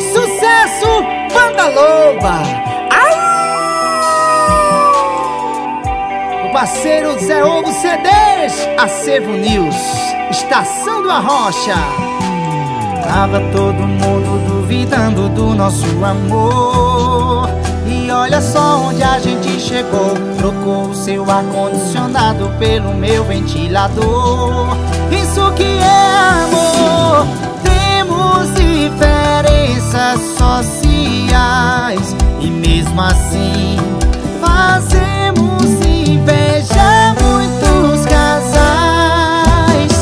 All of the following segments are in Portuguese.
Sucesso, Banda Loba! O parceiro Zé Ovo CDs, Acervo News, Estação do Arrocha. Tava todo mundo duvidando do nosso amor. E olha só onde a gente chegou. Trocou o seu ar-condicionado pelo meu ventilador. Isso que sociais. E mesmo assim, fazemos inveja muitos casais.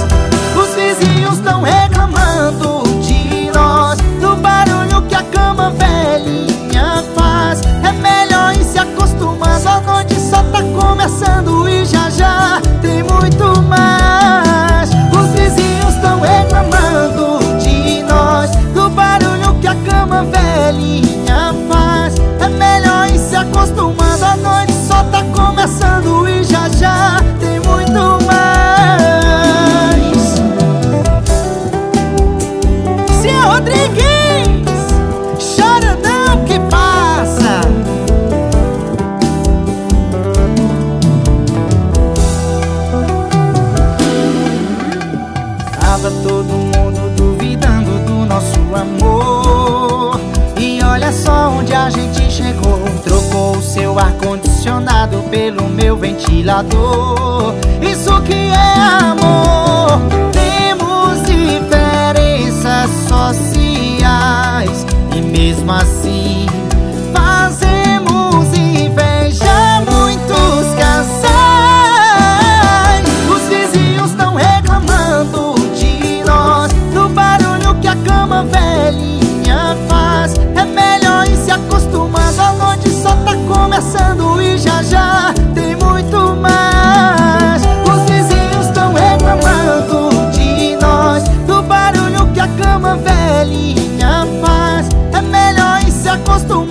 Os vizinhos estão reclamando de nós. Do barulho que a cama velhinha faz. É melhor ir se acostumando. A noite só tá começando e já já tem seu ar-condicionado pelo meu ventilador. Isso que é amor. Temos diferenças sociais. E mesmo assim, fazemos inveja muitos casais. Os vizinhos estão reclamando de nós. Do barulho que a cama velhinha faz. É melhor ir se acostumando. A noite só começando e já já tem muito mais. Os vizinhos estão reclamando de nós. Do barulho que a cama velhinha faz. É melhor ir se acostumando.